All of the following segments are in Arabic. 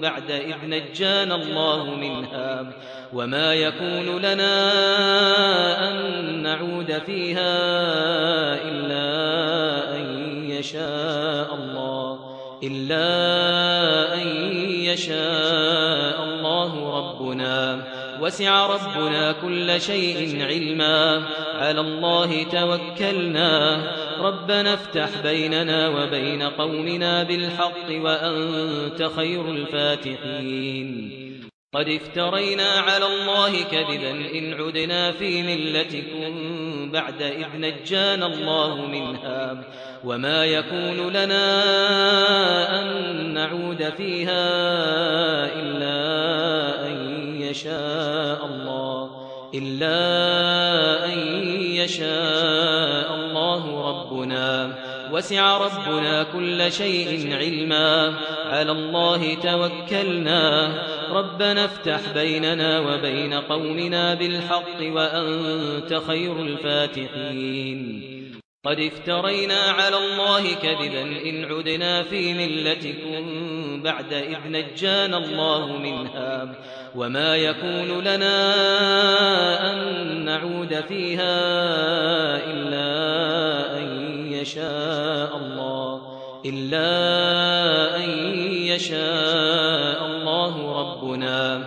بعد إذ نجان الله منها وما يكون لنا أن نعود فيها إلا أن يشاء الله إلا أن يشاء الله ربنا. وسع ربنا كل شيء علما. على الله توكلنا. ربنا افتح بيننا وبين قومنا بالحق وأنت خير الفاتحين. قد افترينا على الله كذبا إن عدنا في ملتكم بعد إذ نجانا الله منها. وما يكون لنا أن نعود فيها إلا يشاء الله إلا أن يشاء الله ربنا. وسع ربنا كل شيء علما. على الله توكلنا. ربنا افتح بيننا وبين قومنا بالحق وأنت خير الفاتحين. قد افترينا على الله كذبا إن عدنا في ملتكم. بعد إذ نجانا الله منها وما يكون لنا أن نعود فيها إلا أن يشاء الله إلا أن يشاء الله ربنا.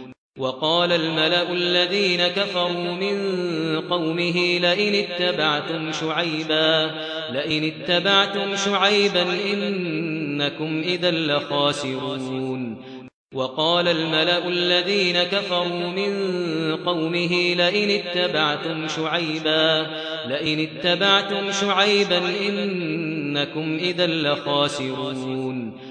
وقال الملأ الذين كفروا من قومه لئن اتبعتم شعيبا لئن اتبعتم شعيبا إنكم اذا لخاسرون. وقال الملأ الذين كفروا من قومه لئن اتبعتم شعيبا لئن اتبعتم شعيبا إنكم اذا لخاسرون.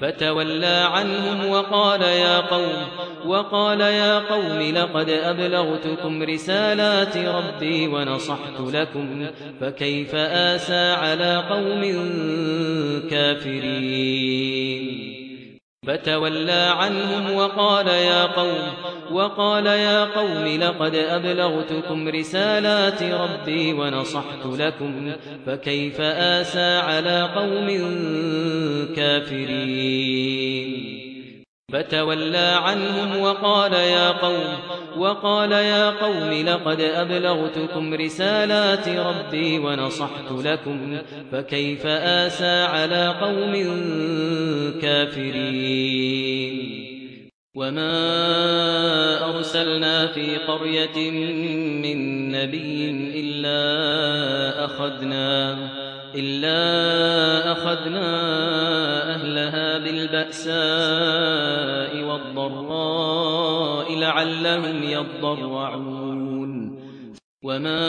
فتولى عنهم وقال يا قوم وقال يا قوم لقد أبلغتكم رسالات ربي ونصحت لكم فكيف آسى على قوم كافرين؟ فتولى عنهم وقال يا قوم وقال يا قوم لقد أبلغتكم رسالات ربي ونصحت لكم فكيف آسى على قوم كافرين؟ فتولى عنهم وقال يا قوم وقال يا قوم لقد أبلغتكم رسالات ربي ونصحت لكم فكيف آسى على قوم كافرين؟ وما أرسلنا في قرية من نبي إلا أخذنا إلا أخذنا البأساء والضراء لعلهم يضرعون. وما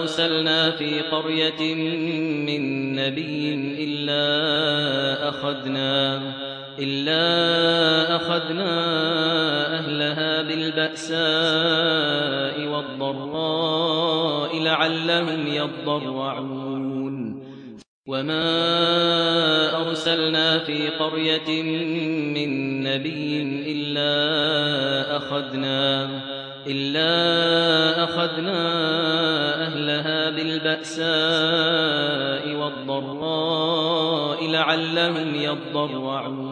أرسلنا في قرية من نبي إلا أخذنا إلا أخذنا أهلها بالبأساء والضراء لعلهم يضرعون. وما أرسلنا في قرية من نبي إلا أخذنا إلا أخذنا أهلها بالبأساء والضراء لعلهم يضرعون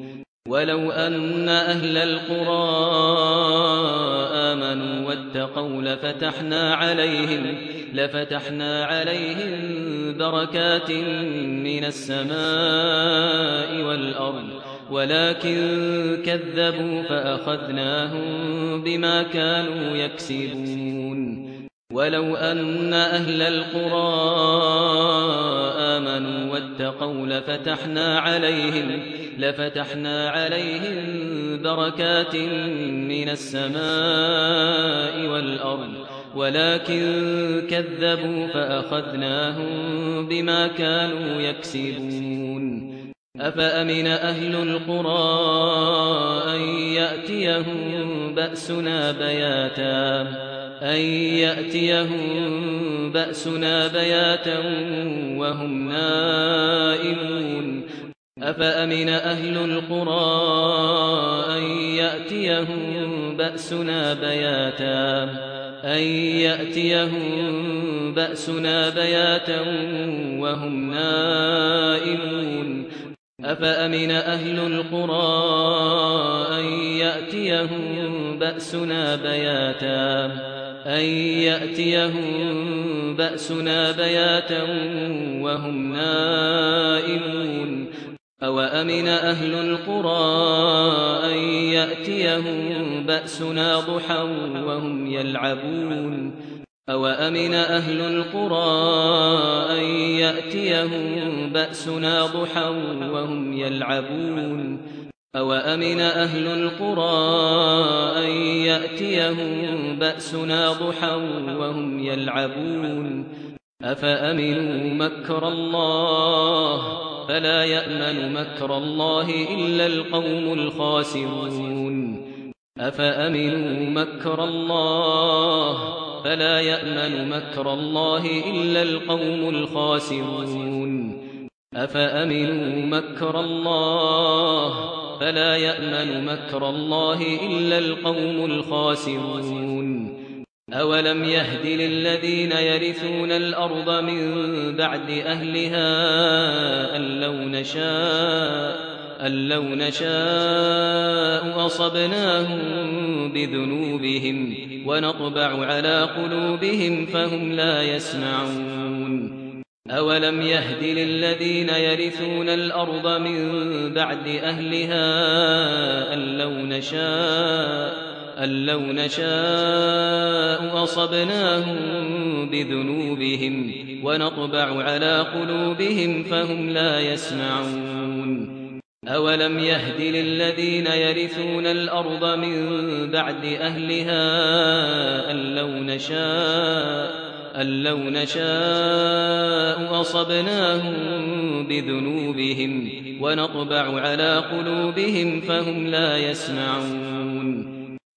ولو أن أهل القرى آمنوا واتقوا لفتحنا عليهم لفتحنا عليهم بركات من السماء والأرض ولكن كذبوا فأخذناهم بما كانوا يكسبون ولو أن أهل القرى آمنوا واتقوا لفتحنا عليهم لفتحنا عليهم بركات من السماء والأرض ولكن كذبوا فأخذناهم بما كانوا يكسبون. أفأمن أهل القرى أن يأتيهم بأسنا بياتا؟ أن يأتيهم بأسنا بياتا وهم نائمون. أفأمن أهل القرى أن يأتيهم بأسنا بياتا؟ أن يأتيهم بأسنا بياتا وهم نائمون. أفأمن أهل القرى أن يأتيهم بأسنا بياتا؟ أن يأتيهم بأسنا بياتا وهم نائمون. أَوَأَمِنَ أَهْلُ الْقُرَى أَنْ يَأْتِيَهُمْ بَأْسُنَا ضُحًى وَهُمْ يَلْعَبُونَ أَوَأَمِنَ أَهْلُ الْقُرَى أَنْ يَأْتِيَهُمْ بَأْسُنَا ضُحًى وَهُمْ يَلْعَبُونَ أَوَأَمِنَ أَهْلُ الْقُرَى أَنْ يَأْتِيَهُمْ بَأْسُنَا ضُحًى وَهُمْ يَلْعَبُونَ أَفَأَمِنُوا مَكْرَ اللَّهِ فلا يأمن مكر الله إلا القوم الخاسرون. أفأمنوا مكر الله؟ فلا يأمن مكر الله إلا القوم الخاسرون. أفأمنوا مكر الله؟ فلا يأمن مكر الله إلا القوم الخاسرون. أولم يهد للذين يرثون الأرض من بعد أهلها أن لو نشاء أن لو نشاء أصبناهم بذنوبهم ونطبع على قلوبهم فهم لا يسمعون. أولم يهد للذين يرثون الأرض من بعد أهلها أن لو نشاء أن لو نشاء أصبناهم بذنوبهم ونطبع على قلوبهم فهم لا يسمعون أولم يهد للذين يرثون الأرض من بعد أهلها أن لو نشاء أن لو نشاء أصبناهم بذنوبهم ونطبع على قلوبهم فهم لا يسمعون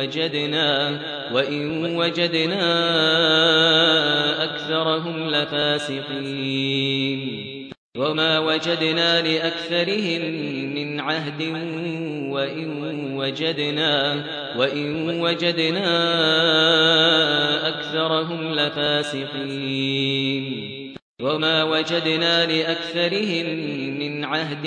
وجدنا وإن وجدنا أكثرهم لفاسقين. وما وجدنا لأكثرهم من عهد وإن وجدنا وإن وجدنا أكثرهم لفاسقين. وما وجدنا لأكثرهم من عهد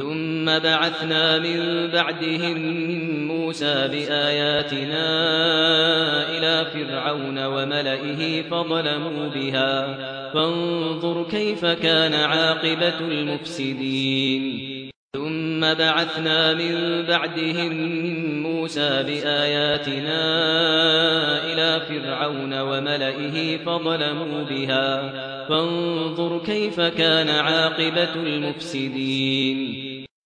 ثم بعثنا من بعدهم موسى بآياتنا إلى فرعون وملئه فظلموا بها. فانظر كيف كان عاقبة المفسدين. ثم بعثنا من بعدهم موسى بآياتنا إلى فرعون وملئه فظلموا بها. فانظر كيف كان عاقبة المفسدين.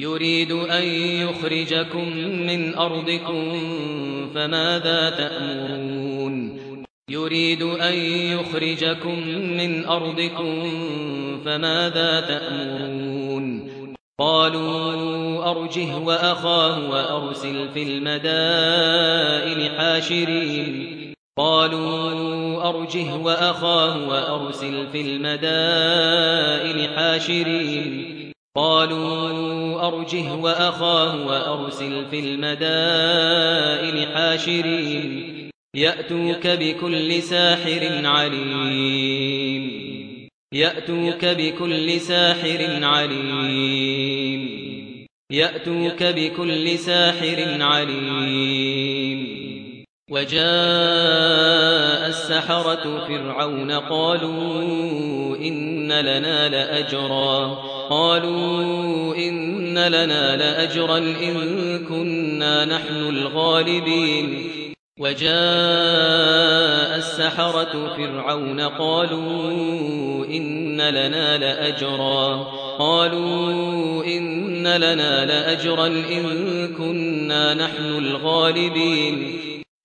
يريد أن يخرجكم من أرضكم فماذا تأمرون؟ يريد أن يخرجكم من أرضكم فماذا تأمرون؟ قالوا أرجه وأخاه وأرسل في المدائن حاشرين. قالوا أرجه وأخاه وأرسل في المدائن حاشرين. قالوا أرجه وأخاه وأرسل في المدائن حاشرين يأتوك بكل ساحر عليم. يأتوك بكل ساحر عليم. يأتوك بكل ساحر عليم. وجاء السحرة فرعون قالوا إن لنا لأجرا. قالوا إن لنا لأجرا إن كنا نحن الغالبين. وجاء السحرة فرعون قالوا إن لنا لأجرا. قالوا إن لنا لأجرا إن كنا نحن الغالبين.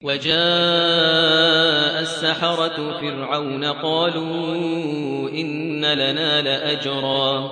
وجاء السحرة فرعون قالوا إن لنا لأجرا.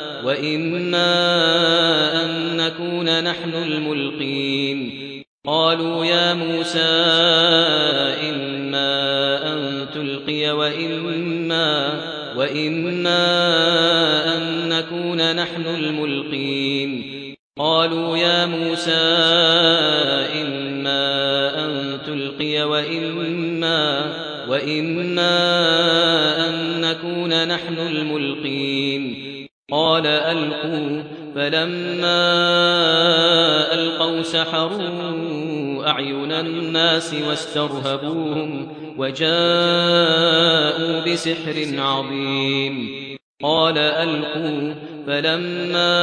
وإما أن نكون نحن الملقين قالوا يا موسى إما أن تلقي وإما, وإما أن نكون نحن الملقين قالوا يا موسى إما أن تلقي وإما, وإما أن نكون نحن الملقين قال ألقوا فلما ألقوا سحروا أعين الناس واسترهبوهم وجاءوا بسحر عظيم. قال ألقوا فلما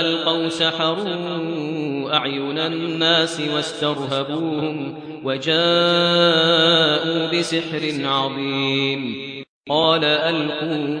ألقوا سحروا أعين الناس واسترهبوهم وجاءوا بسحر عظيم. قال ألقوا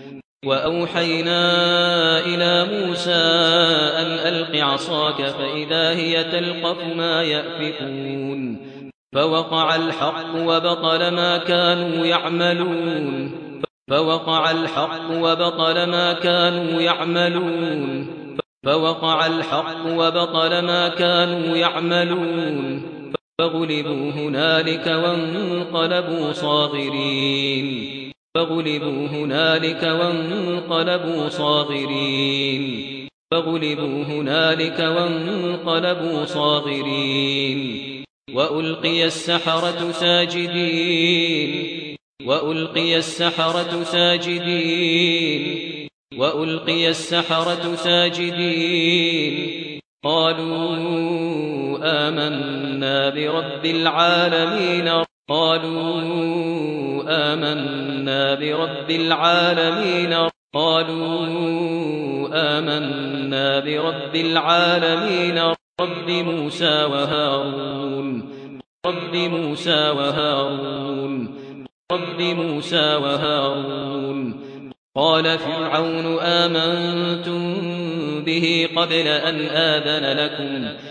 وأوحينا إلى موسى أن ألق عصاك فإذا هي تلقف ما يأفكون فوقع الحق وبطل ما كانوا يعملون فوقع الحق وبطل ما كانوا يعملون فوقع الحق وبطل ما كانوا يعملون فغلبوا هنالك وانقلبوا صاغرين فغلبوا هنالك وانقلبوا صاغرين. فغلبوا هنالك وانقلبوا صاغرين. وألقي السحرة ساجدين. وألقي السحرة ساجدين. وألقي السحرة ساجدين. قالوا آمنا برب العالمين قالوا آمنا برب العالمين قالوا آمنا برب العالمين رب موسى وهارون رب موسى وهارون رب موسى وهارون قال فرعون آمنتم به قبل أن آذن لكم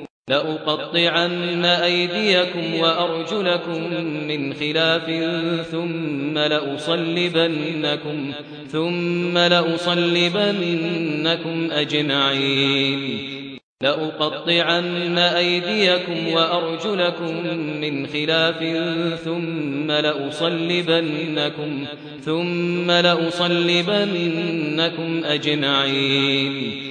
لأقطعن أيديكم وأرجلكم من خلاف ثم لأصلبنكم, ثم لأصلبنكم أجمعين. لأقطعن أيديكم وأرجلكم من خلاف ثم لأصلبنكم, ثم لأصلبنكم أجمعين.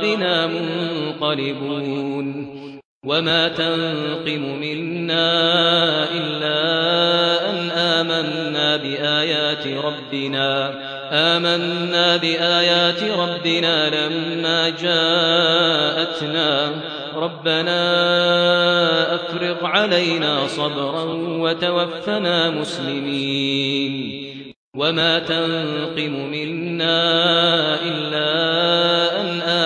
ربنا منقلبون وما تنقم منا إلا أن آمنا بآيات ربنا آمنا بآيات ربنا لما جاءتنا ربنا أفرق علينا صبرا وتوفنا مسلمين وما تنقم منا إلا أن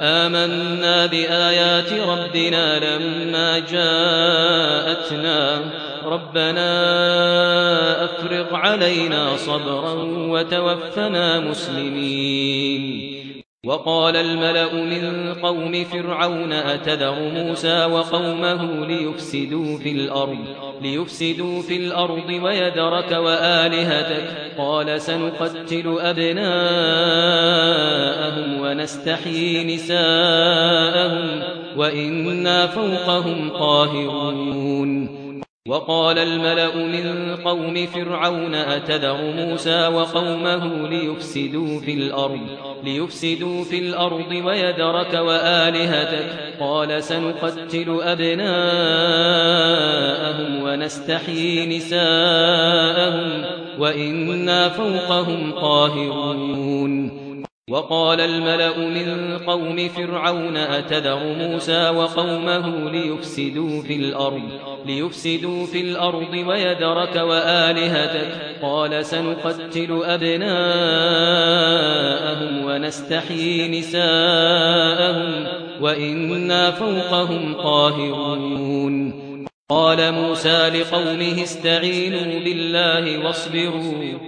آمنا بآيات ربنا لما جاءتنا. ربنا أفرق علينا صبرا وتوفنا مسلمين. وقال الملأ من قوم فرعون أتذر موسى وقومه ليفسدوا في الأرض ليفسدوا في الأرض ويدرك وآلهتك. قال سنقتل أبناءهم ونستحيي نساءهم وإنا فوقهم قاهرون. وقال الملأ من قوم فرعون أتذر موسى وقومه ليفسدوا في الأرض ليفسدوا في الأرض ويدرك وآلهتك. قال سنقتل أبناءهم ونستحيي نساءهم وإنا فوقهم قاهرون. وقال الملأ من قوم فرعون أتذر موسى وقومه ليفسدوا في الأرض ليفسدوا في الأرض ويدرك وآلهتك. قال سنقتل أبناءهم ونستحيي نساءهم وإنا فوقهم قاهرون. قال موسى لقومه استعينوا بالله واصبروا.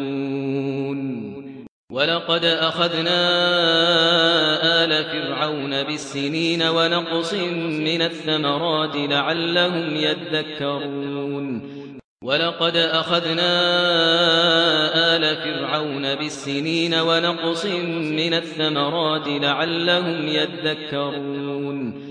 ولقد أخذنا آل فرعون بالسنين ونقص من الثمرات لعلهم يذكرون ولقد أخذنا آل فرعون بالسنين ونقص من الثمرات لعلهم يذكرون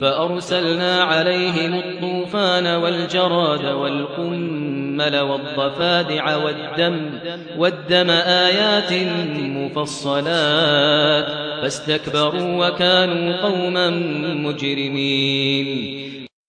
فأرسلنا عليهم الطوفان والجراد والقمل والضفادع والدم والدم آيات مفصلات فاستكبروا وكانوا قوما مجرمين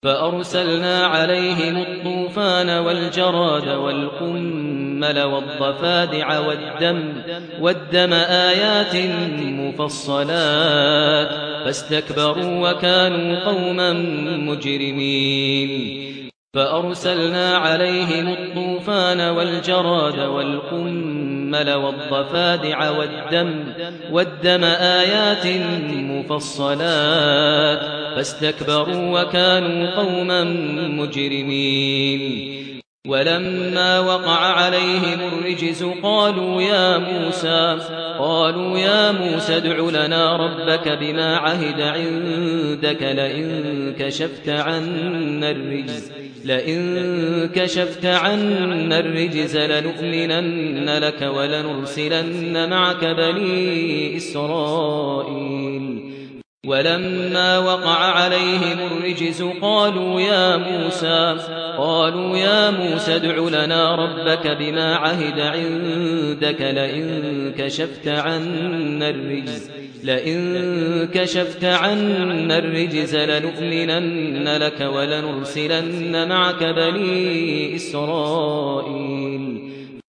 فأرسلنا عليهم الطوفان والجراد والقمل والمل والضفادع والدم والدم آيات مفصلات فاستكبروا وكانوا قوما مجرمين. فأرسلنا عليهم الطوفان والجراد والقمل والضفادع والدم والدم آيات مفصلات فاستكبروا وكانوا قوما مجرمين. ولما وقع عليهم الرجس قالوا يا موسى قالوا يا موسى ادع لنا ربك بما عهد عندك لئن كشفت عنا الرجس لئن كشفت عنا الرجس لنؤمنن لك ولنرسلن معك بني إسرائيل. ولما وقع عليهم الرجس قالوا يا موسى قالوا يا موسى ادع لنا ربك بما عهد عندك لئن كشفت عنا الرجس لئن كشفت عنا الرجس لنؤمنن لك ولنرسلن معك بني إسرائيل.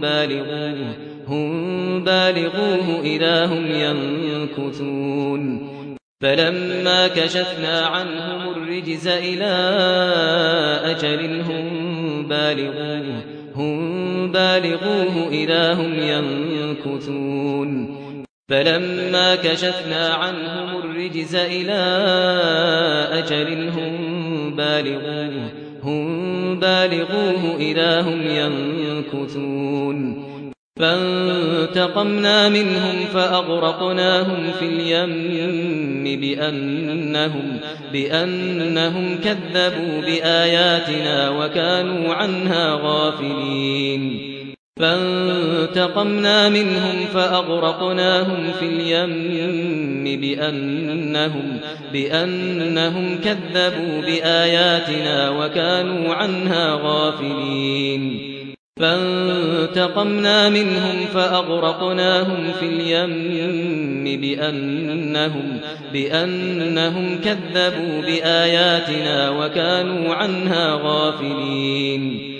بالغوه هم بالغوه إذا هم ينكثون. فلما كشفنا عنهم الرجز إلى أجل هم بالغوه هم بالغوه إذا هم ينكثون. فلما كشفنا عنهم الرجز إلى أجل هم بالغوه هم بالغوه إذا هم ينكثون فانتقمنا منهم فأغرقناهم في اليم بأنهم, بأنهم كذبوا بآياتنا وكانوا عنها غافلين فانتقمنا منهم فأغرقناهم في اليم بأنهم, بأنهم كذبوا بآياتنا وكانوا عنها غافلين. فانتقمنا منهم فأغرقناهم في اليم بأنهم, بأنهم كذبوا بآياتنا وكانوا عنها غافلين.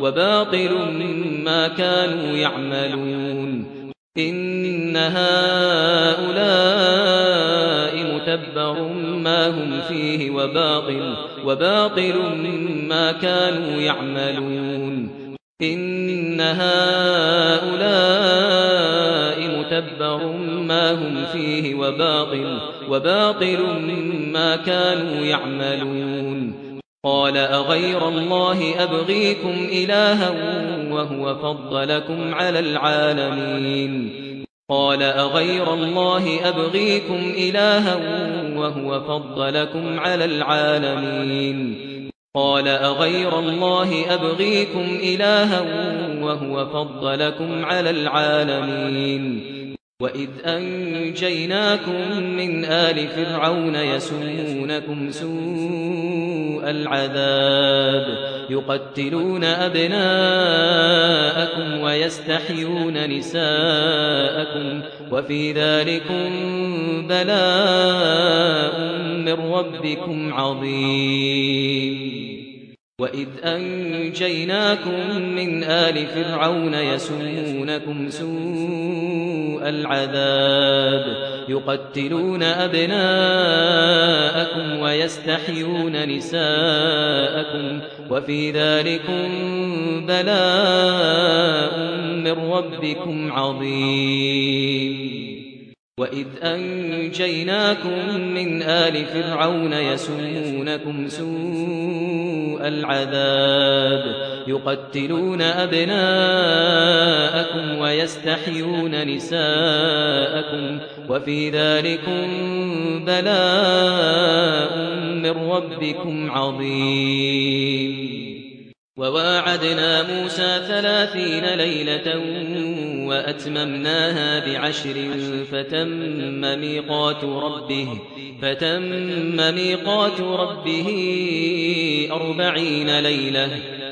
وباطل ما كانوا يعملون. إن هؤلاء متبر ما هم فيه وباطل, وباطل ما كانوا يعملون. إن هؤلاء متبر ما هم فيه وباطل, وباطل ما كانوا يعملون. قال أغير الله أبغيكم إلها وهو فضلكم على العالمين. قال أغير الله أبغيكم إلها وهو فضلكم على العالمين. قال أغير الله أبغيكم إلها وهو فضلكم على العالمين. وَإِذْ أَنْجَيْنَاكُمْ مِنْ آلِ فِرْعَوْنَ يَسُومُونَكُمْ سُوءَ العذاب. يقتلون أبناءكم ويستحيون نساءكم وفي ذلك بلاء من ربكم عظيم. وَإِذْ أَنْجَيْنَاكُمْ مِنْ آلِ فِرْعَوْنَ يَسُومُونَكُمْ سُوءَ الْعَذَابِ. يقتلون أبناءكم ويستحيون نساءكم وفي ذلك بلاء من ربكم عظيم. وَإِذْ أَنْجَيْنَاكُمْ مِنْ آلِ فِرْعَوْنَ يَسُومُونَكُمْ سُوءَ الْعَذَابِ. يقتلون أبناءكم ويستحيون نساءكم وفي ذلك بلاء من ربكم عظيم. وواعدنا موسى ثلاثين ليلة وأتممناها بعشر فتم ميقات ربه فتم ميقات ربه 40 ليلة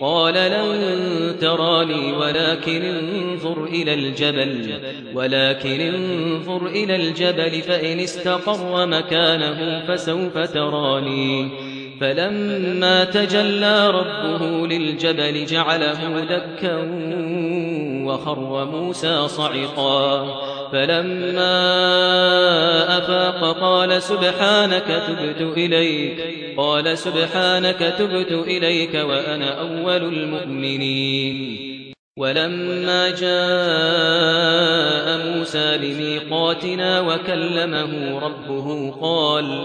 قال لن تراني ولكن انظر إلى الجبل. ولكن انظر إلى الجبل فإن استقر مكانه فسوف تراني. فلما تجلى ربه للجبل جعله دكا وخر موسى صعقا. فلما أفاق قال سبحانك تبت إليك. قال سبحانك تبت إليك وأنا أول المؤمنين. ولما جاء موسى لميقاتنا وكلمه ربه قال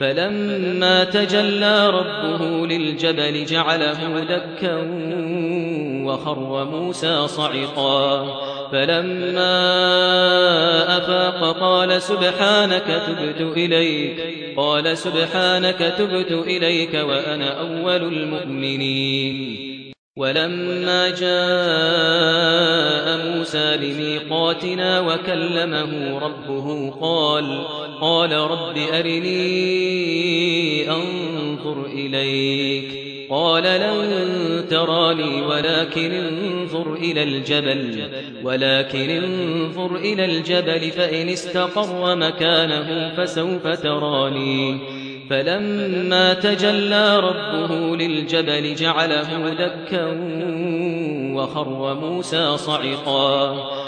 فلما تجلى ربه للجبل جعله دكا وخر موسى صعقا. فلما أفاق قال سبحانك تبت إليك. قال سبحانك تبت إليك وأنا أول المؤمنين. ولما جاء موسى لميقاتنا وكلمه ربه قال قال رب أرني أنظر إليك. قال لن تراني ولكن انظر إلى الجبل. ولكن انظر إلى الجبل فإن استقر مكانه فسوف تراني. فلما تجلى ربه للجبل جعله دكا وخر موسى صعقا.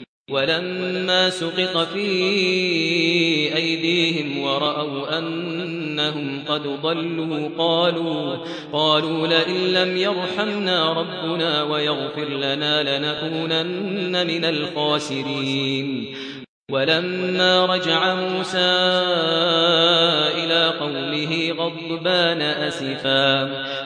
ولما سقط في أيديهم ورأوا أنهم قد ضلوا قالوا قالوا لئن لم يرحمنا ربنا ويغفر لنا لنكونن من الخاسرين. ولما رجع موسى إلى قومه غضبان أسفا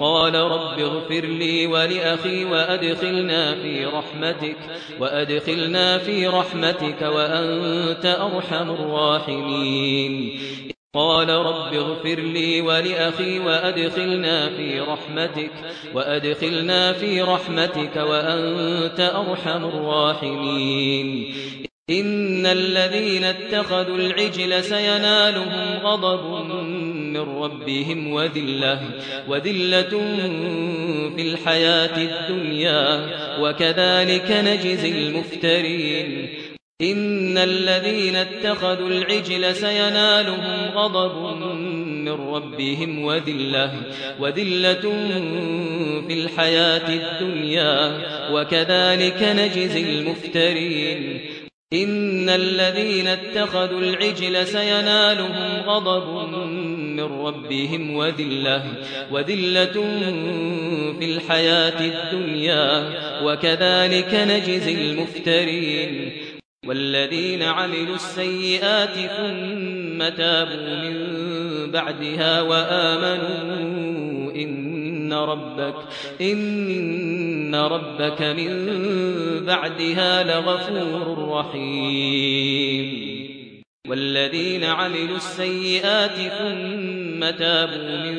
قال رب اغفر لي ولأخي وأدخلنا في رحمتك وأدخلنا في رحمتك وأنت أرحم الراحمين. قال رب اغفر لي ولأخي وأدخلنا في رحمتك وأدخلنا في رحمتك وأنت أرحم الراحمين. إن الذين اتخذوا العجل سينالهم غضب من ربهم وذلة وذلة في الحياة الدنيا وكذلك نجزي المفترين. إن الذين اتخذوا العجل سينالهم غضب من ربهم وذلة وذلة في الحياة الدنيا وكذلك نجزي المفترين. إن الذين اتخذوا العجل سينالهم غضب من ربهم وذلة وذلة في الحياة الدنيا وكذلك نجزي المفترين. والذين عملوا السيئات ثم تابوا من بعدها وآمنوا إن ربك إن ربك من بعدها لغفور رحيم. والذين عملوا السيئات ثم تابوا من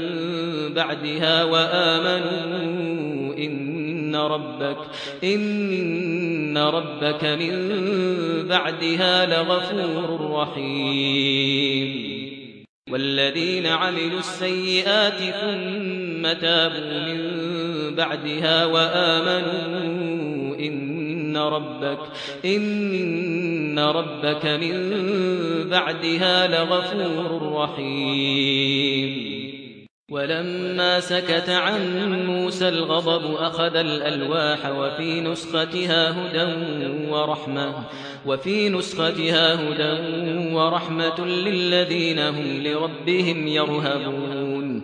بعدها وآمنوا إن ربك إن ربك من بعدها لغفور رحيم. والذين عملوا السيئات ثم تابوا من بعدها وآمنوا إن ان ربك ان ربك من بعدها لغفور رحيم. ولما سكت عن موسى الغضب اخذ الالواح وفي نسختها هدى ورحمه وفي نسختها هدى ورحمه للذين هم لربهم يرهبون.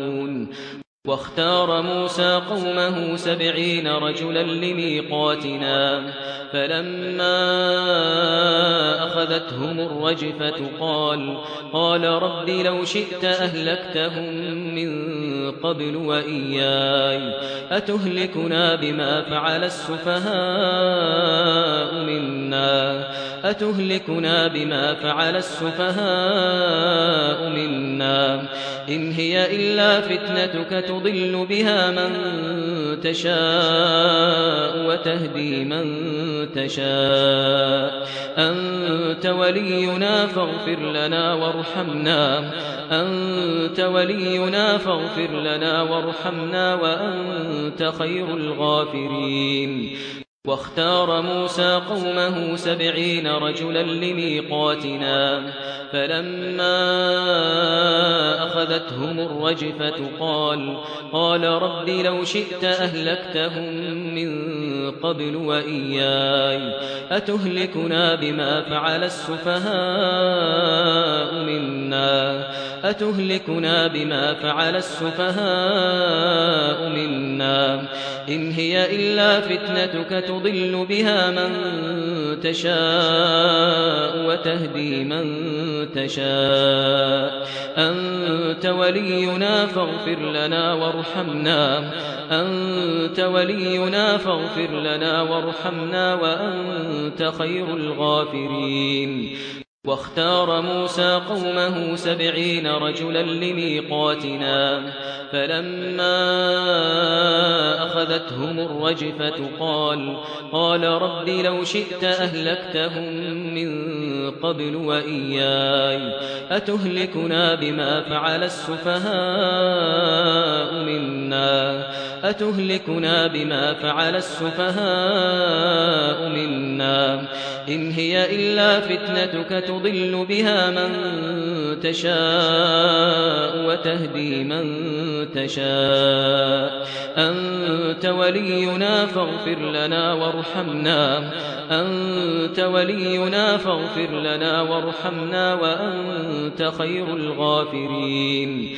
واختار موسى قومه سبعين رجلا لميقاتنا فلما أخذتهم الرجفة قال قال رب لو شئت أهلكتهم من قبل وإياي. أتهلكنا بما فعل السفهاء منا. أتهلكنا بما فعل السفهاء منا. إن هي إلا فتنتك تضل بها من تشاء وتهدي من تشاء. أنت ولينا فاغفر لنا وارحمنا. أنت ولينا فاغفر لنا وارحمنا وأنت خير الغافرين. واختار موسى قومه سبعين رجلا لميقاتنا فلما أخذتهم الرجفة قال قال رب لو شئت أهلكتهم من قبل وإياي. أتهلكنا بما فعل السفهاء منا. أتهلكنا بما فعل السفهاء منا. إن هي إلا فتنتك تضل بها من تشاء وتهدي من تشاء. أنت ولينا فاغفر لنا وارحمنا. أنت ولينا فاغفر لنا وارحمنا وأنت خير الغافرين. واختار موسى قومه سبعين رجلا لميقاتنا فلما أخذتهم الرجفة قال قال رب لو شئت أهلكتهم من قبل وإياي. أتهلكنا بما فعل السفهاء منا. أتهلكنا بما فعل السفهاء منا. إن هي إلا فتنتك تضل بها من تشاء وتهدي من تشاء. أنت ولينا فاغفر لنا وارحمنا. أنت ولينا فاغفر لنا وارحمنا وأنت خير الغافرين.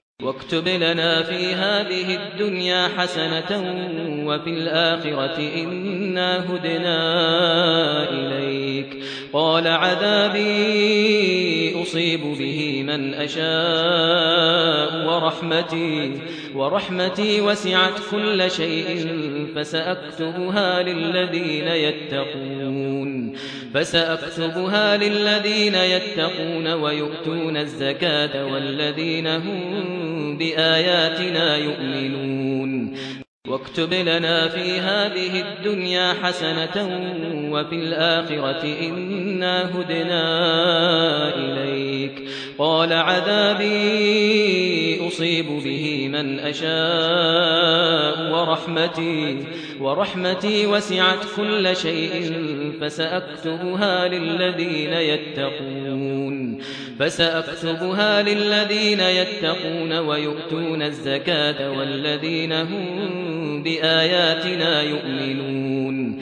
واكتب لنا في هذه الدنيا حسنة وفي الآخرة إنا هدنا إليك. قال عذابي أصيب به من أشاء ورحمتي ورحمتي وسعت كل شيء فسأكتبها للذين يتقون فسأكتبها للذين يتقون ويؤتون الزكاة والذين هم بآياتنا يؤمنون. واكتب لنا في هذه الدنيا حسنة وفي الآخرة إنا هدنا إليك. قال عذابي أصيب به من أشاء ورحمتي ورحمتي وسعت كل شيء فسأكتبها للذين يتقون فسأكتبها للذين يتقون ويؤتون الزكاة والذين هم بآياتنا يؤمنون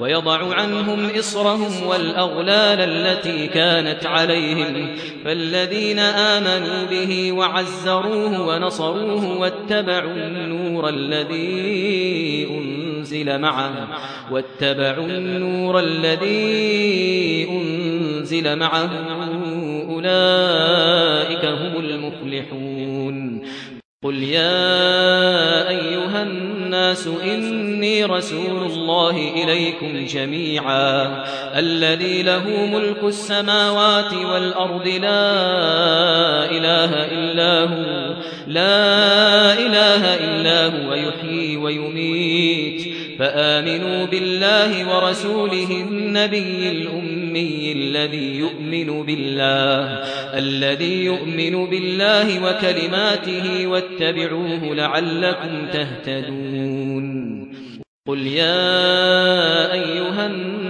ويضع عنهم إصرهم والأغلال التي كانت عليهم فالذين آمنوا به وعزروه ونصروه واتبعوا النور الذي أنزل معه واتبعوا النور الذي أنزل معه أولئك هم المفلحون قل يا أيها الناس الناس إني رسول الله إليكم جميعا. الذي له ملك السماوات والأرض لا إله إلا هو. لا إله إلا هو. يحيي ويميت. فآمنوا بالله ورسوله النبي الأمي الذي يؤمن بالله الذي يؤمن بالله وكلماته واتبعوه لعلكم تهتدون. قل يا أيها الناس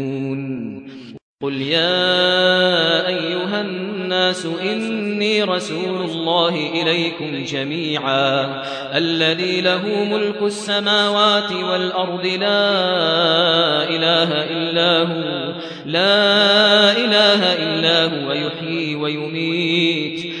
قل يا أيها الناس إني رسول الله إليكم جميعا الذي له ملك السماوات والأرض لا إله إلا هو لا إله إلا هو يحيي ويميت.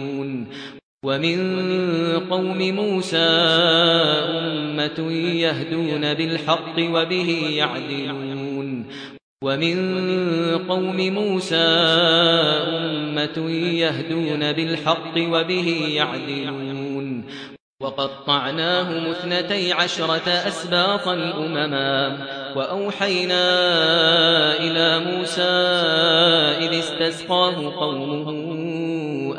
ومن قوم موسى أمة يهدون بالحق وبه يعدلون. ومن قوم موسى أمة يهدون بالحق وبه يعدلون. وقطعناهم اثنتي عشرة أسباطا أمما وأوحينا إلى موسى إذ استسقاه قومه.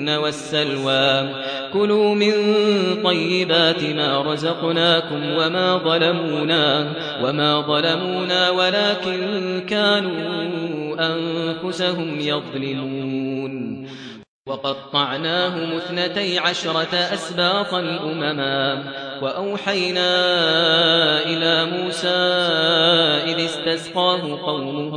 المن والسلوى. كلوا من طيبات ما رزقناكم وما ظلمونا وما ظلمونا ولكن كانوا أنفسهم يظلمون. وقطعناهم اثنتي عشرة أسباطا أمما وأوحينا إلى موسى إذ استسقاه قومه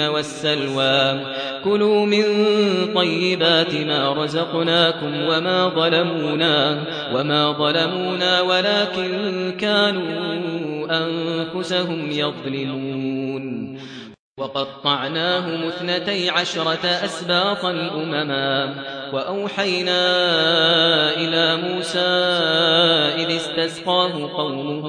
والسلوى. كلوا من طيبات ما رزقناكم وما ظلمونا وما ظلمونا ولكن كانوا أنفسهم يظلمون. وقطعناهم اثنتي عشرة أسباطا أمما وأوحينا إلى موسى إذ استسقاه قومه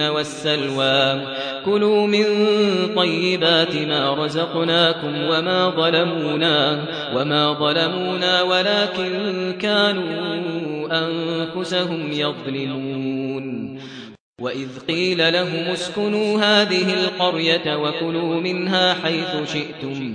المن والسلوى. كلوا من طيبات ما رزقناكم وما ظلمونا وما ظلمونا ولكن كانوا أنفسهم يظلمون. وَإِذْ قِيلَ لَهُمْ اسْكُنُوا هَٰذِهِ الْقَرْيَةَ وَكُلُوا مِنْهَا حَيْثُ شِئْتُمْ.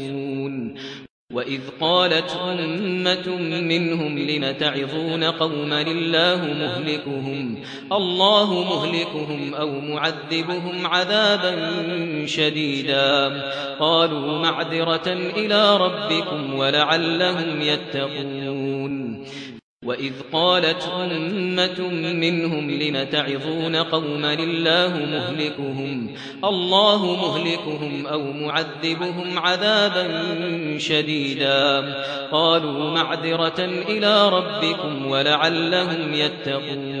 وَإِذْ قَالَتْ أُمَّةٌ مِّنْهُمْ لِمَ تَعِظُونَ قَوْمًا لِّلَّهِ مُهْلِكُهُمْ اللَّهُ مُهْلِكُهُمْ أَوْ مُعَذِّبُهُمْ عَذَابًا شَدِيدًا قَالُوا مَعْذِرَةً إِلَى رَبِّكُمْ وَلَعَلَّهُمْ يَتَّقُونَ وَإِذْ قَالَتْ أُمَّةٌ مِّنْهُمْ لِمَ تَعِظُونَ قَوْمًا لِّلَّهِ مُهْلِكُهُمْ اللَّهُ مُهْلِكُهُمْ أَوْ مُعَذِّبُهُمْ عَذَابًا شَدِيدًا قَالُوا مَعْذِرَةً إِلَى رَبِّكُمْ وَلَعَلَّهُمْ يَتَّقُونَ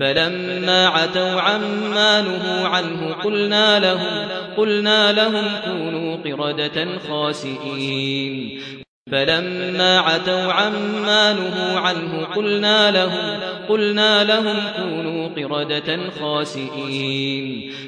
فلما عتوا عما نهوا عنه قلنا لهم قلنا لهم كونوا قردة خاسئين. فلما عتوا عما نهوا عنه قلنا لهم قلنا لهم كونوا قردة خاسئين.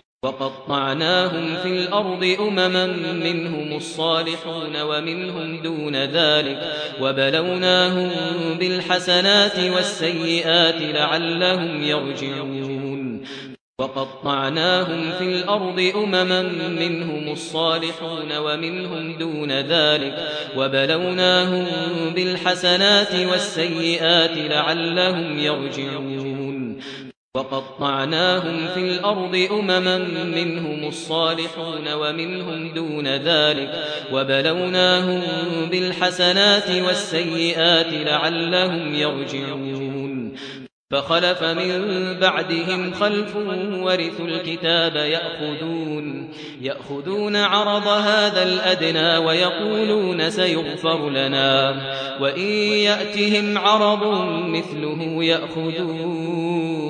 وقطعناهم في الأرض أمما منهم الصالحون ومنهم دون ذلك وبلوناهم بالحسنات والسيئات لعلهم يرجعون وقطعناهم في الأرض أمما منهم الصالحون ومنهم دون ذلك وبلوناهم بالحسنات والسيئات لعلهم يرجعون وقطعناهم في الأرض أمما منهم الصالحون ومنهم دون ذلك وبلوناهم بالحسنات والسيئات لعلهم يرجعون فخلف من بعدهم خلف ورثوا الكتاب يأخذون, يأخذون عرض هذا الأدنى ويقولون سيغفر لنا وإن يأتهم عرض مثله يأخذون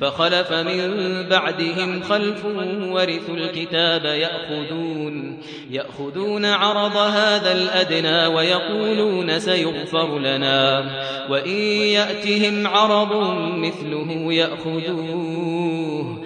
فخلف من بعدهم خلف ورث الكتاب يأخذون, يأخذون عرض هذا الأدنى ويقولون سيغفر لنا. وإن يأتهم عرض مثله يأخذون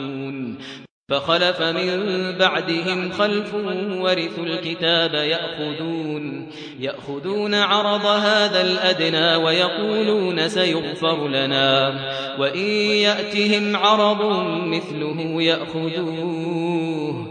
فخلف من بعدهم خلف ورث الكتاب يأخذون, يأخذون عرض هذا الأدنى ويقولون سيغفر لنا. وإن يأتهم عرض مثله يأخذوه.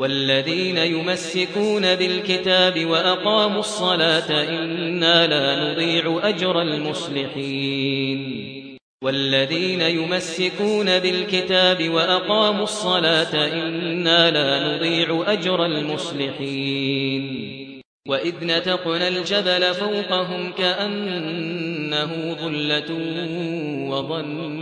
والذين يمسكون بالكتاب وأقاموا الصلاة إنا لا نضيع أجر المصلحين. والذين يمسكون بالكتاب وأقاموا الصلاة إنا لا نضيع أجر المصلحين. وإذ نتقنا الجبل فوقهم كأنه ظلة وظن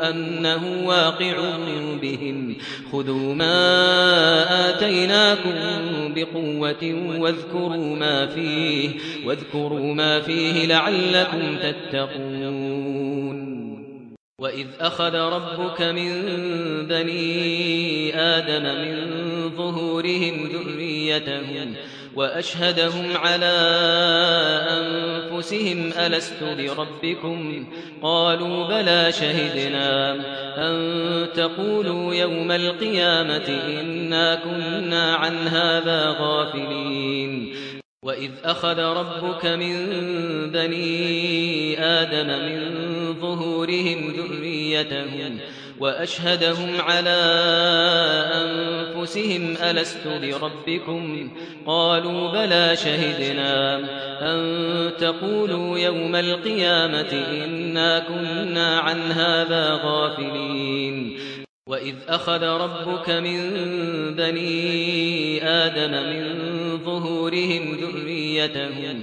أنه واقع بهم. خذوا ما آتيناكم بقوة واذكروا ما فيه واذكروا ما فيه لعلكم تتقون. وَإِذْ أَخَذَ رَبُّكَ مِنْ بَنِي آدَمَ مِنْ ظُهُورِهِمْ ذُرِّيَّتَهُمْ وأشهدهم على أنفسهم ألست بربكم قالوا بلى شهدنا أن تقولوا يوم القيامة إنا كنا عن هذا غافلين. وَإِذْ أَخَذَ رَبُّكَ مِنْ بَنِي آدَمَ مِنْ ظُهُورِهِمْ ذُرِّيَّتَهُمْ وأشهدهم على أنفسهم ألست بربكم؟ قالوا بلى شهدنا أن تقولوا يوم القيامة إنا كنا عن هذا غافلين. وَإِذْ أَخَذَ رَبُّكَ مِنْ بَنِي آدَمَ مِنْ ظُهُورِهِمْ ذُرِّيَّتَهُمْ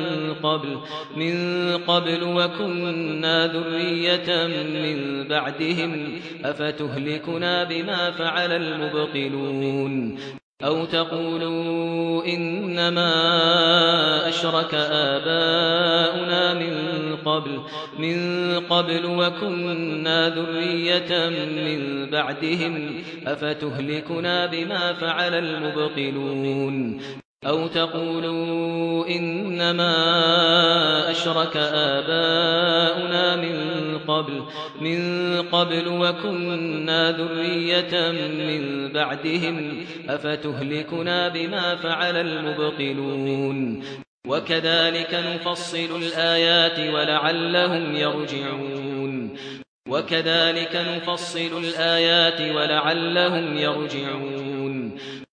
قبل من قبل وكنا ذرية من بعدهم أفتهلكنا بما فعل المبطلون؟ أو تقولوا إنما أشرك آباؤنا من قبل من قبل وكنا ذرية من بعدهم أفتهلكنا بما فعل المبطلون؟ أو تقولوا إنما أشرك آباؤنا من قبل من قبل وكنا ذرية من بعدهم أفتهلكنا بما فعل المبطلون؟ وكذلك نفصل الآيات ولعلهم يرجعون. وكذلك نفصل الآيات ولعلهم يرجعون.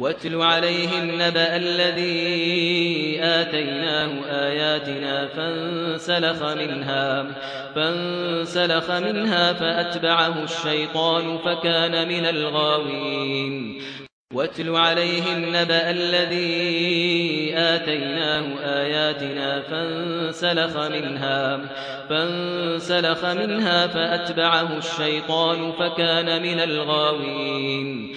واتل عليهم نبأ الذي آتيناه آياتنا فانسلخ منها فانسلخ منها فأتبعه الشيطان فكان من الغاوين. واتل عليهم نبأ الذي آتيناه آياتنا فانسلخ منها فانسلخ منها فأتبعه الشيطان فكان من الغاوين.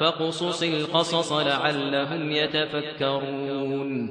فقصص القصص لعلهم يتفكرون.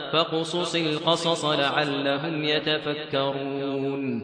فقصص القصص لعلهم يتفكرون.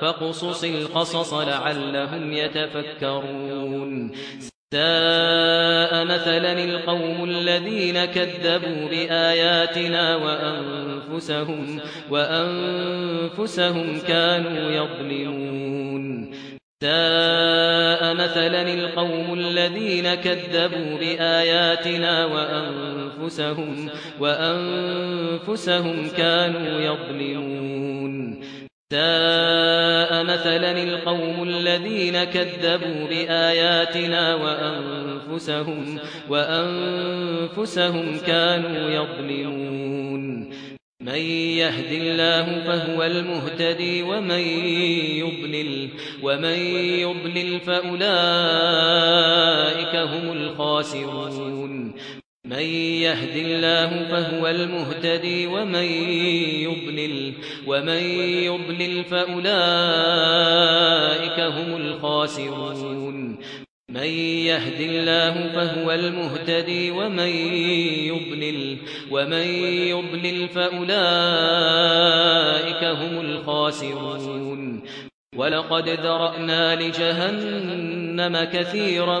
فقصص القصص لعلهم يتفكرون. ساء مثلا القوم الذين كذبوا بآياتنا وأنفسهم, وأنفسهم كانوا يظلمون. ساء مثلا القوم الذين كذبوا بآياتنا وأنفسهم, وأنفسهم كانوا يظلمون. ساء مثلا القوم الذين كذبوا بآياتنا وأنفسهم, وأنفسهم كانوا يظلمون. من يهد الله فهو الْمُهْتَدِ ومن يضلل, ومن يضلل فأولئك هم الخاسرون. من يهد الله فهو المهتدي ومن يضلل ومن يضلل فأولئك هم الخاسرون. من يهد الله فهو المهتدي ومن يضلل ومن يضلل فأولئك هم الخاسرون. ولقد ذرأنا لجهنم كثيرا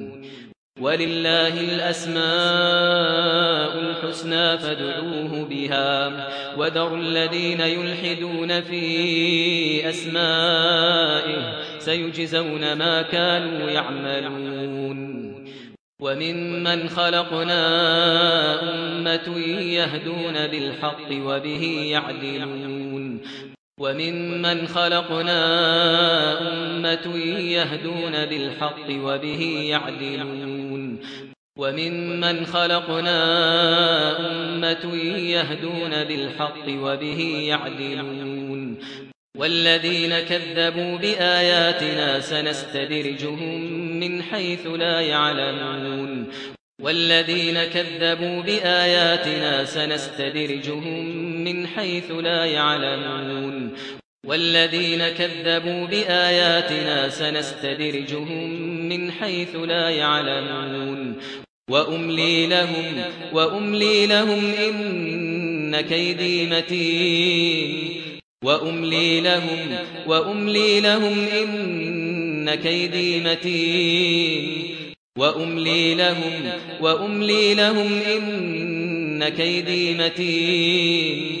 ولله الأسماء الحسنى فادعوه بها وذروا الذين يلحدون في أسمائه سيجزون ما كانوا يعملون وَمِمَّنْ خَلَقْنَا أُمَّةً يَهْدُونَ بِالْحَقِّ وَبِهِ يَعْدِلُونَ وَمِمَّنْ خَلَقْنَا أُمَّةً يَهْدُونَ بِالْحَقِّ وَبِهِ يَعْدِلُونَ وممن خلقنا أمة يهدون بالحق وبه يعدلون. والذين كذبوا بآياتنا سنستدرجهم من حيث لا يعلمون. والذين كذبوا بآياتنا سنستدرجهم من حيث لا يعلمون. والذين كذبوا بآياتنا سنستدرجهم من حيث لا يعلمون. وأملي لهم وأملي لهم إن كيدي متين. وأملي لهم وأملي لهم إن كيدي متين. وأملي لهم وأملي لهم إن كيدي متين.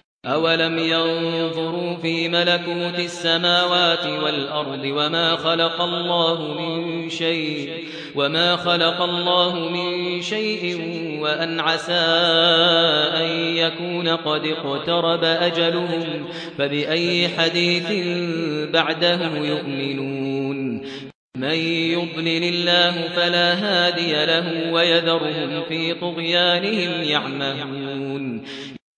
أَوَلَمْ يَنْظُرُوا فِي مَلَكُوتِ السَّمَاوَاتِ وَالْأَرْضِ وَمَا خَلَقَ اللَّهُ مِنْ شَيْءٍ وَمَا خَلَقَ اللَّهُ مِنْ شَيْءٍ وَأَنْ عَسَى أَنْ يَكُونَ قَدِ اقْتَرَبَ أَجَلُهُمْ فَبِأَيِّ حَدِيثٍ بَعْدَهُ يُؤْمِنُونَ مَن يُضْلِلِ اللَّهُ فَلَا هَادِيَ لَهُ وَيَذَرُهُمْ فِي طُغْيَانِهِمْ يَعْمَهُونَ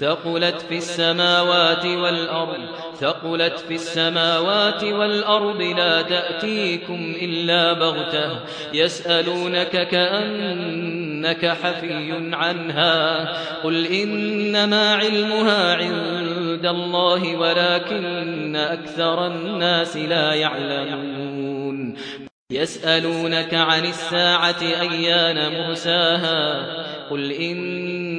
ثقلت في السماوات والأرض ثقلت في السماوات والأرض لا تأتيكم إلا بغتة يسألونك كأنك حفي عنها قل إنما علمها عند الله ولكن أكثر الناس لا يعلمون. يسألونك عن الساعة أيان مرساها قل إن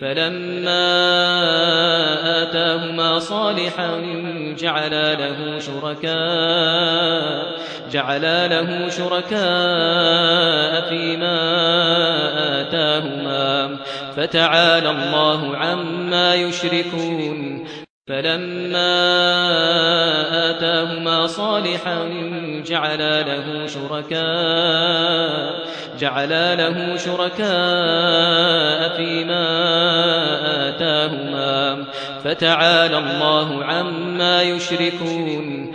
فلما آتاهما صالحا جَعَلَ له شركاء جعلا له شركاء فيما آتاهما. فتعالى الله عما يشركون. فلما آتاهما صالحا جعل له شركاء جعل له شركاء فيما آتاهما. فتعالى الله عما يشركون.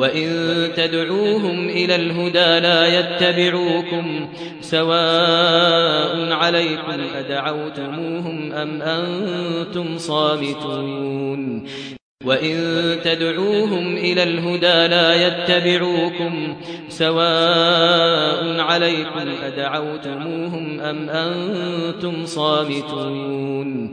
وإن تدعوهم إلى الهدى لا يتبعوكم سواء عليكم أدعوتموهم أم أنتم صامتون وَإِن تَدْعُوهُمْ إِلَى الْهُدَى لَا يَتَّبِعُوكُمْ سَوَاءٌ عَلَيْكُمْ أَدْعَوْتُمُوهُمْ أَمْ أَنْتُمْ صَامِتُونَ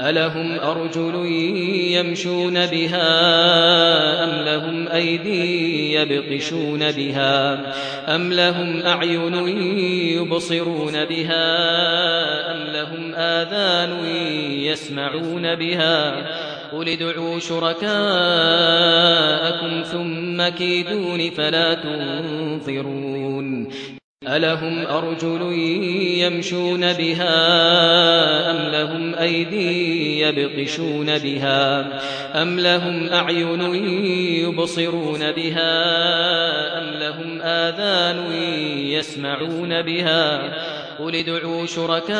ألهم أرجل يمشون بها أم لهم أَيْدٍ يَبْطِشُونَ بها أم لهم أعين يبصرون بها أم لهم آذان يسمعون بها قل ادعوا شركاءكم ثم كيدون فلا تنظرون ألهم أرجل يمشون بها أم لهم أَيْدٍ يَبْطِشُونَ بها أم لهم أعين يبصرون بها أم لهم آذان يسمعون بها قل ادعوا شركاءكم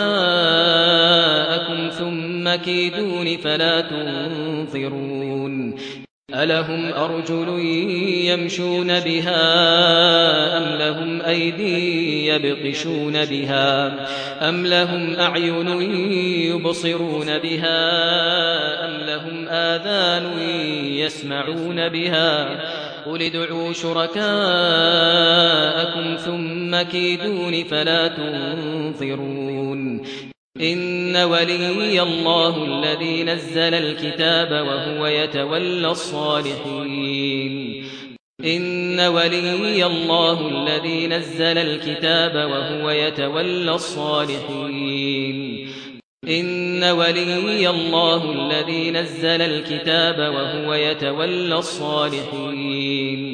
ثم كيدون فلا تنظرون ألهم أرجل يمشون بها أم لهم أَيْدٍ يَبْطِشُونَ بها أم لهم أعين يبصرون بها أم لهم آذان يسمعون بها قل ادعوا شركاءكم ثم كيدون فلا تنظرون إن ولي الله الذي نزل الكتاب وهو يتولى الصالحين. إن ولي الله الذي نزل الكتاب وهو يتولى الصالحين. إن ولي الله الذي نزل الكتاب وهو يتولى الصالحين.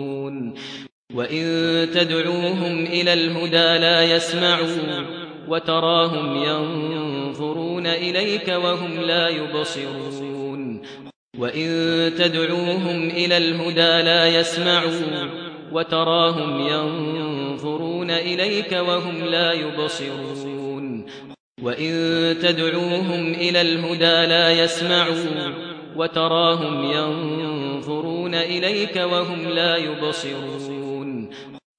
وَإِن تَدْعُوهُمْ إِلَى الْهُدَى لَا يَسْمَعُونَ وَتَرَاهُمْ يَنظُرُونَ إِلَيْكَ وَهُمْ لَا يُبْصِرُونَ وَإِن تَدْعُوهُمْ إِلَى الْهُدَى لَا يَسْمَعُونَ وَتَرَاهُمْ يَنظُرُونَ إِلَيْكَ وَهُمْ لَا يُبْصِرُونَ وَإِن تَدْعُوهُمْ إِلَى الْهُدَى لَا يَسْمَعُونَ وتراهم ينظرون إليك وهم لا يبصرون.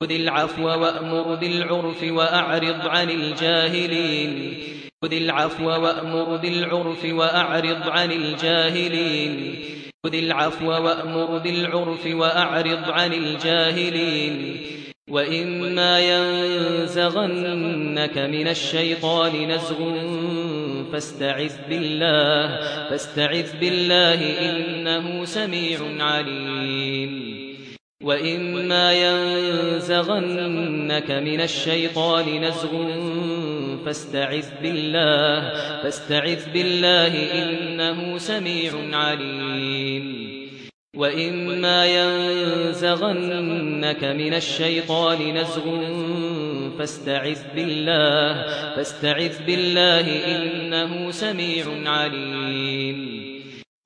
خذ العفو وأمر بالعرف وأعرض عن الجاهلين. خذ العفو وأمر بالعرف وأعرض عن الجاهلين. خذ العفو وأمر بالعرف وأعرض عن الجاهلين. وإما ينزغنك من الشيطان نزغ فاستعذ بالله فاستعذ بالله إنه سميع عليم. وإما ينزغنك من الشيطان نزغ فاستعذ بالله فاستعذ بالله إنه سميع عليم. وإما ينزغنك من الشيطان نزغ فاستعذ بالله فاستعذ بالله إنه سميع عليم.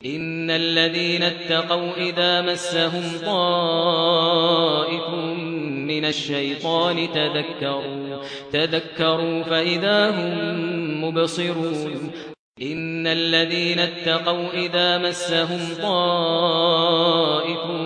إن الذين اتقوا إذا مسهم طائف من الشيطان تذكروا تذكروا فإذا هم مبصرون. إن الذين اتقوا إذا مسهم طائف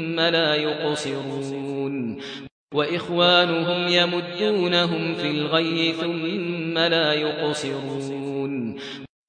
ثم لا يقصرون. وإخوانهم يمدونهم في الغي ثم لا يقصرون.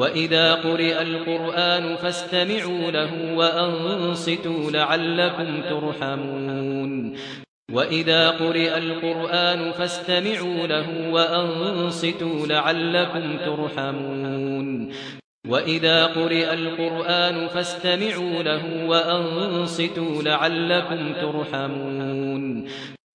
وَإِذَا قُرِئَ الْقُرْآنُ فَاسْتَمِعُوا لَهُ وَأَنصِتُوا لَعَلَّكُمْ تُرْحَمُونَ. وَإِذَا قُرِئَ الْقُرْآنُ فَاسْتَمِعُوا لَهُ وَأَنصِتُوا لَعَلَّكُمْ تُرْحَمُونَ. وَإِذَا قُرِئَ الْقُرْآنُ فَاسْتَمِعُوا لَهُ وَأَنصِتُوا لَعَلَّكُمْ تُرْحَمُونَ.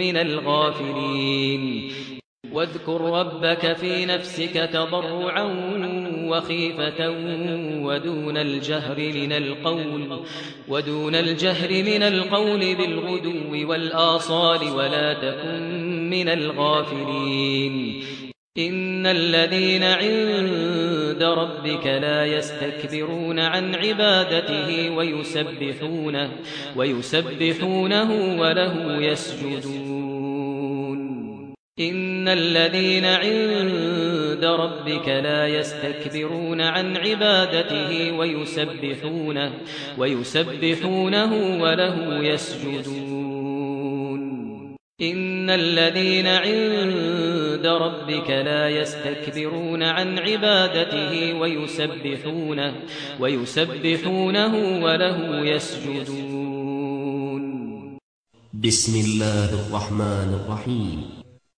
من الغافلين. واذكر ربك في نفسك تضرعا وخيفة ودون الجهر من القول ودون الجهر من القول بالغدو والآصال ولا تكن من الغافلين. إن الذين عند ربك لا يستكبرون عن عبادته ويسبحونه ويسبحونه وله يسجدون. إن الذين عند ربك لا يستكبرون عن عبادته ويسبحونه ويسبحونه وله يسجدون. إن الذين عند ربك لا يستكبرون عن عبادته ويسبحونه ويسبحونه وله يسجدون. بسم الله الرحمن الرحيم.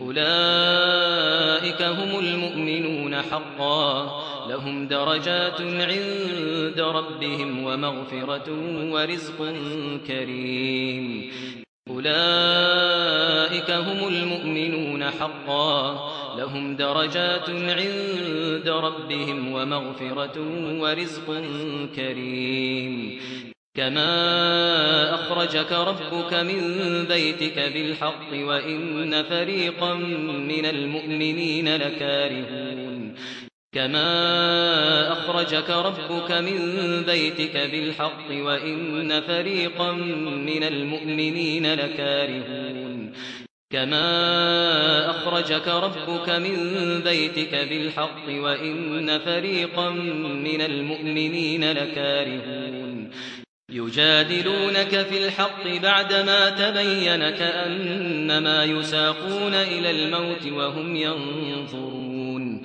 أولئك هم المؤمنون حقا. لهم درجات عند ربهم ومغفرة ورزق كريم. أولئك هم المؤمنون حقا. لهم درجات عند ربهم ومغفرة ورزق كريم. كما اخرجك ربك من بيتك بالحق وان فريقا من المؤمنين لكارهون كما اخرجك ربك من بيتك بالحق وان فريقا من المؤمنين لكارهون كما اخرجك ربك من بيتك بالحق وان فريقا من المؤمنين لكارهون يجادلونك في الحق بعدما تبين كأنما يساقون إلى الموت وهم ينظرون.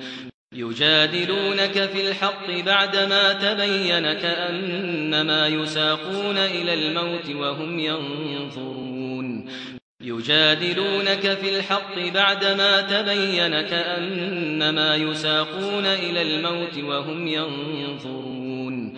يجادلونك في الحق بعدما تبين كأنما يساقون إلى الموت وهم ينظرون. يجادلونك في الحق بعدما تبين كأنما يساقون إلى الموت وهم ينظرون.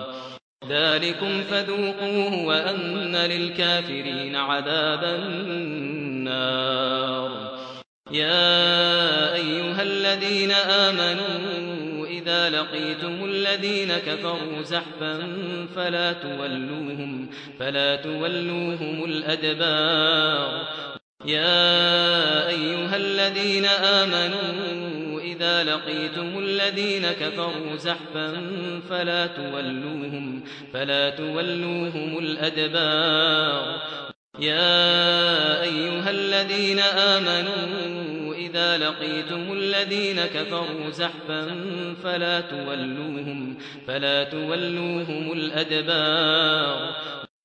ذلكم فذوقوه وأن للكافرين عذاب النار. يا أيها الذين آمنوا إذا لقيتم الذين كفروا زحفا فلا تولوهم, فلا تولوهم الأدبار. يا أيها الذين آمنوا إذا لقيتم الذين كفروا زحفا فلا تولوهم, فلا تولوهم الأدبار. يا أيها الذين آمنوا إذا لقيتم الذين كفروا زحفا فلا تولوهم, فلا تولوهم الأدبار.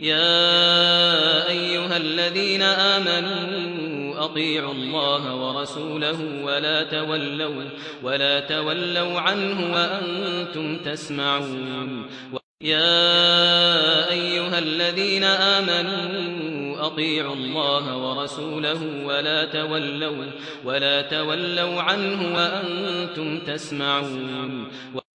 يا أيها الذين آمنوا أطيعوا الله ورسوله ولا تولوا ولا تولوا عنه وأنتم تسمعون. يا أيها الذين آمنوا أطيعوا الله ورسوله ولا تولوا ولا تولوا عنه وأنتم تسمعون.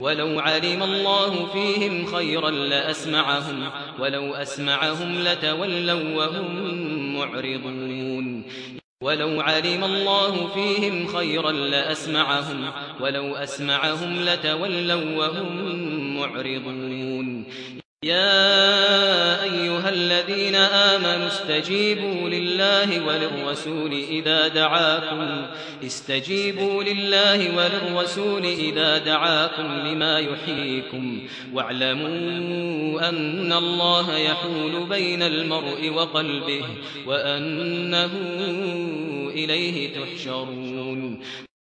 ولو علم الله فيهم خيرا لأسمعهم ولو أسمعهم لتولوا وهم معرضون. ولو علم الله فيهم خيرا لأسمعهم ولو أسمعهم لتولوا وهم معرضون. يا أيها الذين آمنوا استجيبوا لله وللرسول إذا دعاكم استجيبوا لله وللرسول إذا دعاكم لما يحييكم واعلموا أن الله يحول بين المرء وقلبه وأنه إليه تحشرون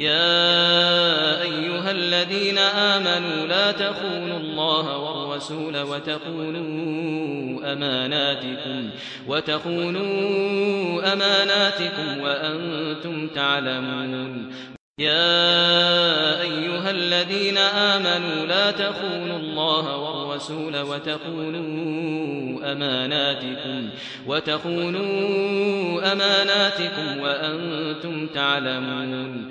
يا ايها الذين امنوا لا تخونوا الله والرسول وتخونوا اماناتكم وتخونوا اماناتكم وأنتم تعلمون يا ايها الذين امنوا لا تخونوا الله والرسول وتخونوا اماناتكم وتخونوا اماناتكم وأنتم تعلمون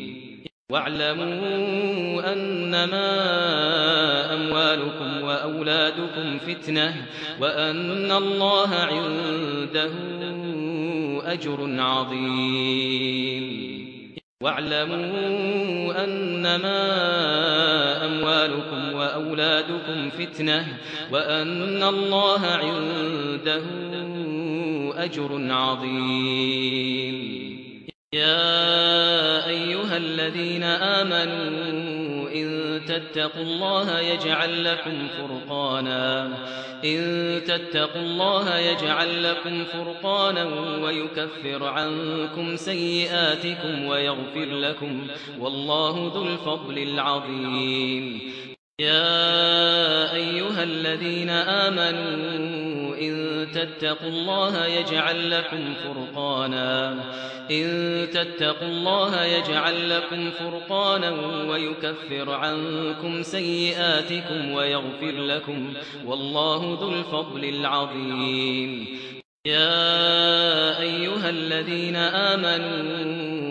واعلموا أنما أموالكم وأولادكم فتنة وأن الله عنده أجر عظيم. واعلموا أنما أموالكم وأولادكم فتنة وأن الله عنده أجر عظيم. يا أيها الذين آمنوا إن تتقوا الله يجعل لكم فرقانا إن تتقوا الله يجعل لكم فرقانا ويكفر عنكم سيئاتكم ويغفر لكم والله ذو الفضل العظيم يا أيها الذين آمنوا إن تتقوا الله يجعل لكم فرقانا. إن تتقوا الله يجعل لكم فرقانا ويكفر عنكم سيئاتكم ويغفر لكم والله ذو الفضل العظيم. يا أيها الذين آمنوا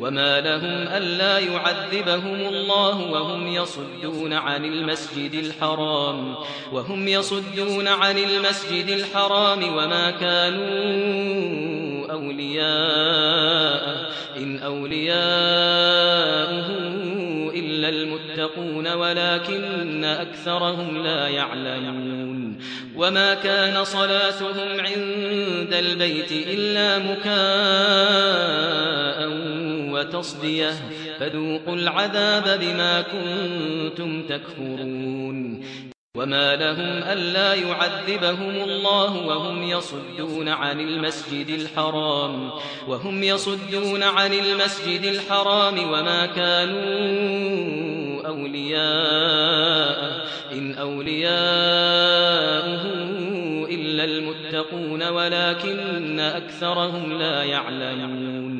وما لهم ألا يعذبهم الله وهم يصدون عن المسجد الحرام وهم يصدون عن المسجد الحرام وما كانوا أولياء إن أولياءه إلا المتقون ولكن أكثرهم لا يعلمون وما كان صلاتهم عند البيت إلا مكاء وتصدية فذوقوا العذاب بما كنتم تكفرون. وما لهم ألا يعذبهم الله وهم يصدون عن المسجد الحرام وهم يصدون عن المسجد الحرام وما كانوا اولياء إن اولياءه إلا المتقون ولكن أكثرهم لا يعلمون.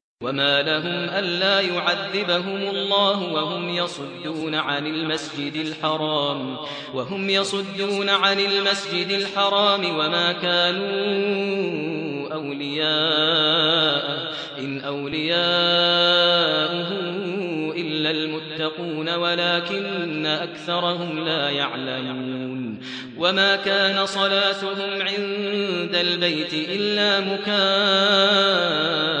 وما لهم ألا يعذبهم الله وهم يصدون عن المسجد الحرام وهم يصدون عن المسجد الحرام وما كانوا أولياء إن أولياءه إلا المتقون ولكن أكثرهم لا يعلمون وما كان صلاتهم عند البيت إلا مكان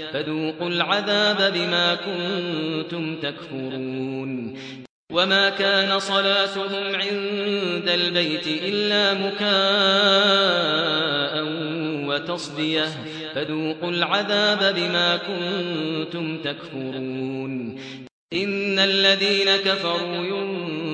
فذوقوا العذاب بما كنتم تكفرون. وما كان صلاتهم عند البيت إلا مكاء وتصدية. فذوقوا العذاب بما كنتم تكفرون. إن الذين كفروا ينفرون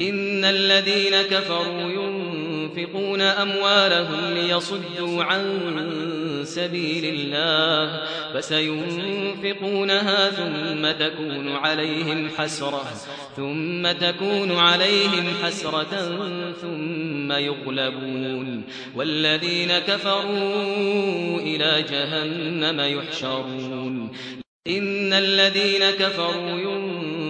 إن الذين كفروا ينفقون أموالهم ليصدوا عن سبيل الله فسينفقونها ثم تكون عليهم حسرة ثم تكون عليهم حسرة ثم يغلبون والذين كفروا إلى جهنم يحشرون إن الذين كفروا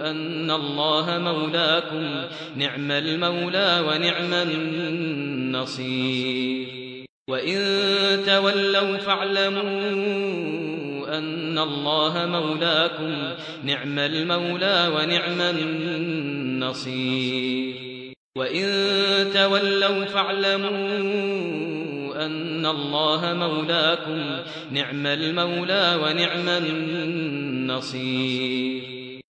أن الله مولاكم نعم المولى ونعم النصير. وإن تولوا فاعلموا أن الله مولاكم نعم المولى ونعم النصير. وإن تولوا فاعلموا أن الله مولاكم نعم المولى ونعم النصير.